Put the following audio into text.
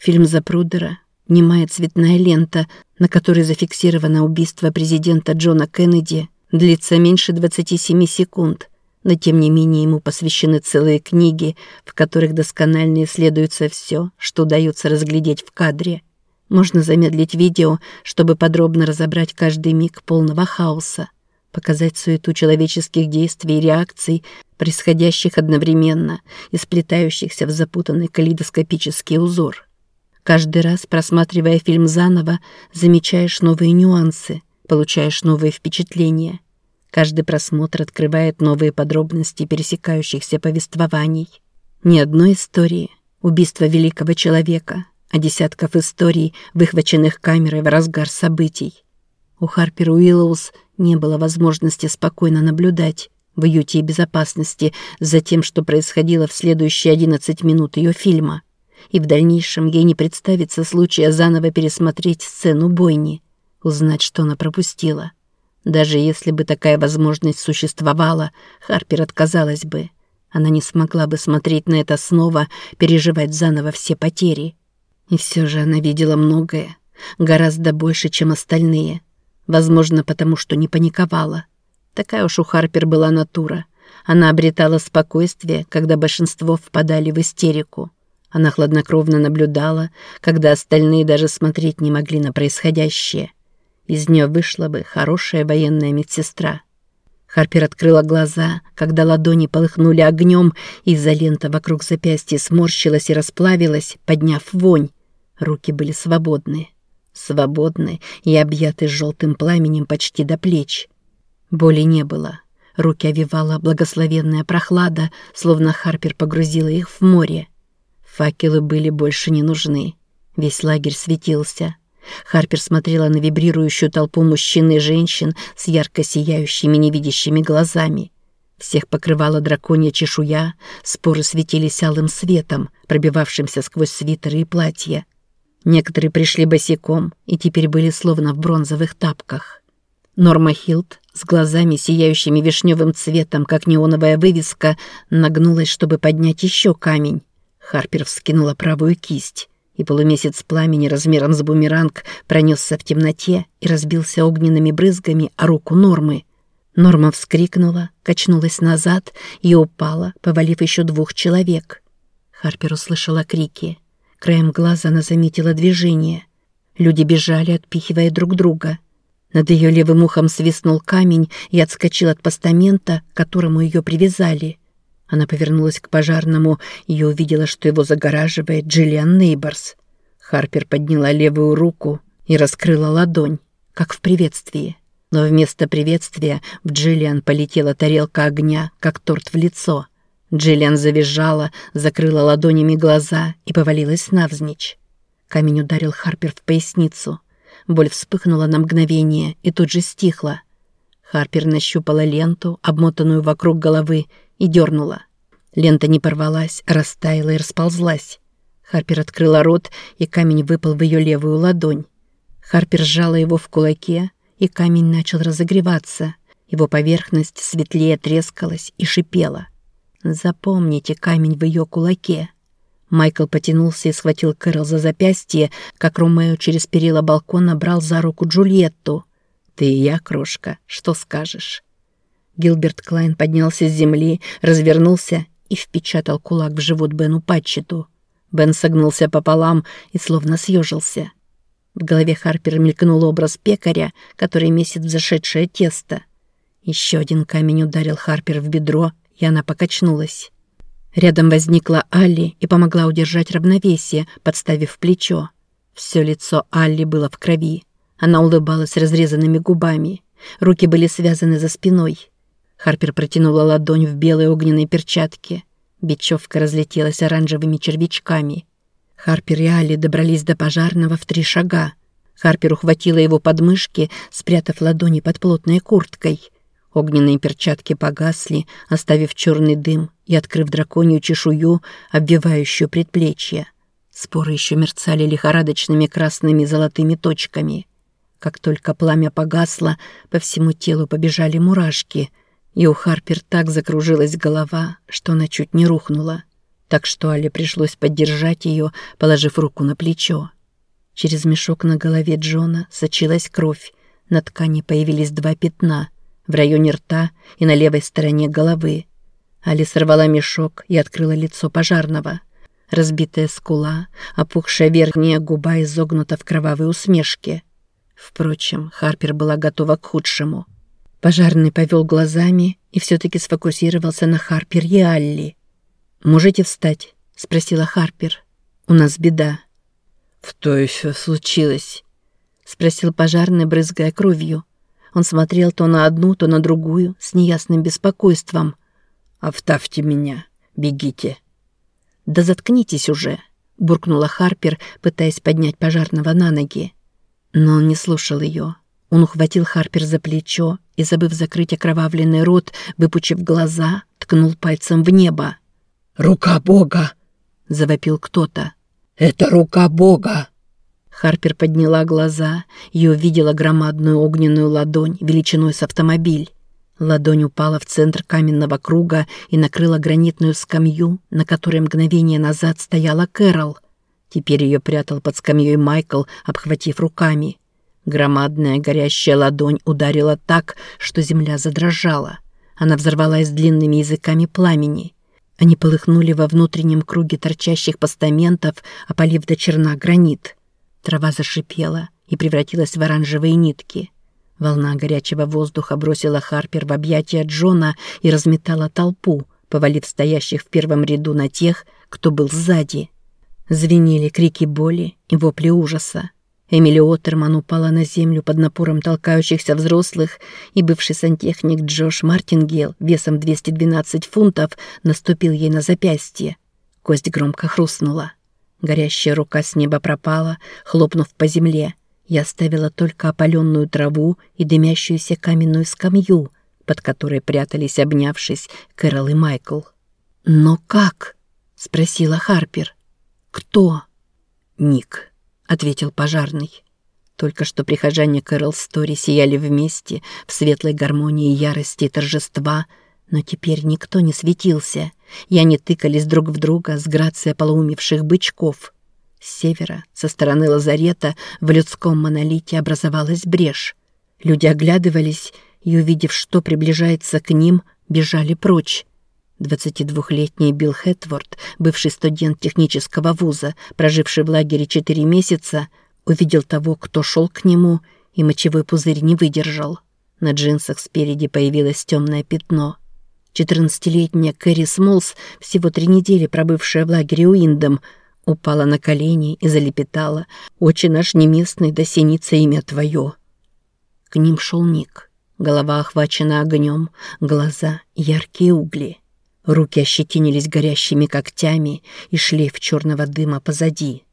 Фильм Запрудера, немая цветная лента, на которой зафиксировано убийство президента Джона Кеннеди, длится меньше 27 секунд, но тем не менее ему посвящены целые книги, в которых досконально исследуется все, что удается разглядеть в кадре. Можно замедлить видео, чтобы подробно разобрать каждый миг полного хаоса, показать суету человеческих действий и реакций, происходящих одновременно и сплетающихся в запутанный калейдоскопический узор. Каждый раз, просматривая фильм заново, замечаешь новые нюансы, получаешь новые впечатления – Каждый просмотр открывает новые подробности пересекающихся повествований. Ни одной истории — убийства великого человека, а десятков историй, выхваченных камерой в разгар событий. У Харпер Уиллоус не было возможности спокойно наблюдать в уюте и безопасности за тем, что происходило в следующие 11 минут ее фильма. И в дальнейшем ей не представится случая заново пересмотреть сцену бойни, узнать, что она пропустила. Даже если бы такая возможность существовала, Харпер отказалась бы. Она не смогла бы смотреть на это снова, переживать заново все потери. И все же она видела многое, гораздо больше, чем остальные. Возможно, потому что не паниковала. Такая уж у Харпер была натура. Она обретала спокойствие, когда большинство впадали в истерику. Она хладнокровно наблюдала, когда остальные даже смотреть не могли на происходящее – из нее вышла бы хорошая военная медсестра. Харпер открыла глаза, когда ладони полыхнули огнем, и изолента вокруг запястья сморщилась и расплавилась, подняв вонь. Руки были свободны. Свободны и объяты желтым пламенем почти до плеч. Боли не было. Руки овивала благословенная прохлада, словно Харпер погрузила их в море. Факелы были больше не нужны. Весь лагерь светился. Харпер смотрела на вибрирующую толпу мужчин и женщин с ярко сияющими невидящими глазами. Всех покрывала драконья чешуя, споры светились алым светом, пробивавшимся сквозь свитеры и платья. Некоторые пришли босиком и теперь были словно в бронзовых тапках. Норма Хилд с глазами, сияющими вишневым цветом, как неоновая вывеска, нагнулась, чтобы поднять еще камень. Харпер вскинула правую кисть и полумесяц пламени размером с бумеранг пронесся в темноте и разбился огненными брызгами о руку Нормы. Норма вскрикнула, качнулась назад и упала, повалив еще двух человек. Харпер услышала крики. Краем глаза она заметила движение. Люди бежали, отпихивая друг друга. Над ее левым ухом свистнул камень и отскочил от постамента, к которому ее привязали. Она повернулась к пожарному и увидела, что его загораживает Джиллиан Нейборс. Харпер подняла левую руку и раскрыла ладонь, как в приветствии. Но вместо приветствия в Джиллиан полетела тарелка огня, как торт в лицо. Джиллиан завизжала, закрыла ладонями глаза и повалилась навзничь. Камень ударил Харпер в поясницу. Боль вспыхнула на мгновение и тут же стихла. Харпер нащупала ленту, обмотанную вокруг головы, и дернула. Лента не порвалась, растаяла и расползлась. Харпер открыла рот, и камень выпал в ее левую ладонь. Харпер сжала его в кулаке, и камень начал разогреваться. Его поверхность светлее трескалась и шипела. Запомните камень в ее кулаке. Майкл потянулся и схватил Кэрол за запястье, как Ромео через перила балкона брал за руку Джульетту. «Ты и я, крошка, что скажешь?» Гилберт Клайн поднялся с земли, развернулся и впечатал кулак в живот Бену Патчету. Бен согнулся пополам и словно съежился. В голове Харпера мелькнул образ пекаря, который месит в зашедшее тесто. Еще один камень ударил Харпер в бедро, и она покачнулась. Рядом возникла Алли и помогла удержать равновесие, подставив плечо. Все лицо Алли было в крови. Она улыбалась разрезанными губами. Руки были связаны за спиной. Харпер протянула ладонь в белой огненной перчатке. Бечевка разлетелась оранжевыми червячками. Харпер и Али добрались до пожарного в три шага. Харпер ухватила его подмышки, спрятав ладони под плотной курткой. Огненные перчатки погасли, оставив черный дым и открыв драконью чешую, обвивающую предплечье. Споры еще мерцали лихорадочными красными золотыми точками. Как только пламя погасло, по всему телу побежали мурашки — и у Харпер так закружилась голова, что она чуть не рухнула. так что Але пришлось поддержать ее, положив руку на плечо. Через мешок на голове Джона сочилась кровь, на ткани появились два пятна в районе рта и на левой стороне головы. Али сорвала мешок и открыла лицо пожарного. Разбитая скула, опухшая верхняя губа изогнута в кровавой усмешке. Впрочем, Харпер была готова к худшему. Пожарный повел глазами и все-таки сфокусировался на Харпер и Алли. «Можете встать?» — спросила Харпер. «У нас беда». «Что еще случилось?» — спросил пожарный, брызгая кровью. Он смотрел то на одну, то на другую, с неясным беспокойством. «Оставьте меня. Бегите». «Да заткнитесь уже», — буркнула Харпер, пытаясь поднять пожарного на ноги. Но он не слушал ее. Он ухватил Харпер за плечо и, забыв закрыть окровавленный рот, выпучив глаза, ткнул пальцем в небо. «Рука Бога!» — завопил кто-то. «Это рука Бога!» Харпер подняла глаза и увидела громадную огненную ладонь величиной с автомобиль. Ладонь упала в центр каменного круга и накрыла гранитную скамью, на которой мгновение назад стояла Кэрол. Теперь ее прятал под скамьей Майкл, обхватив руками. Громадная горящая ладонь ударила так, что земля задрожала. Она взорвалась длинными языками пламени. Они полыхнули во внутреннем круге торчащих постаментов, опалив до черна гранит. Трава зашипела и превратилась в оранжевые нитки. Волна горячего воздуха бросила Харпер в объятия Джона и разметала толпу, повалив стоящих в первом ряду на тех, кто был сзади. Звенели крики боли и вопли ужаса. Эмили Оттерман упала на землю под напором толкающихся взрослых, и бывший сантехник Джош Мартингел весом 212 фунтов наступил ей на запястье. Кость громко хрустнула. Горящая рука с неба пропала, хлопнув по земле, я оставила только опаленную траву и дымящуюся каменную скамью, под которой прятались, обнявшись, Кэрол и Майкл. «Но как?» — спросила Харпер. «Кто?» «Ник», — ответил пожарный. Только что прихожане Кэрол Стори сияли вместе в светлой гармонии ярости и торжества, но теперь никто не светился, и они тыкались друг в друга с грацией полуумевших бычков — с севера, со стороны лазарета, в людском монолите образовалась брешь. Люди оглядывались и, увидев, что приближается к ним, бежали прочь. 22-летний Билл Хэтворд, бывший студент технического вуза, проживший в лагере 4 месяца, увидел того, кто шел к нему, и мочевой пузырь не выдержал. На джинсах спереди появилось темное пятно. 14-летняя Кэрри Смолс, всего три недели пробывшая в лагере Уиндом, упала на колени и залепетала «Отче наш неместный, да синится имя Твое». К ним шел Ник, голова охвачена огнем, глаза — яркие угли. Руки ощетинились горящими когтями и шлейф черного дыма позади.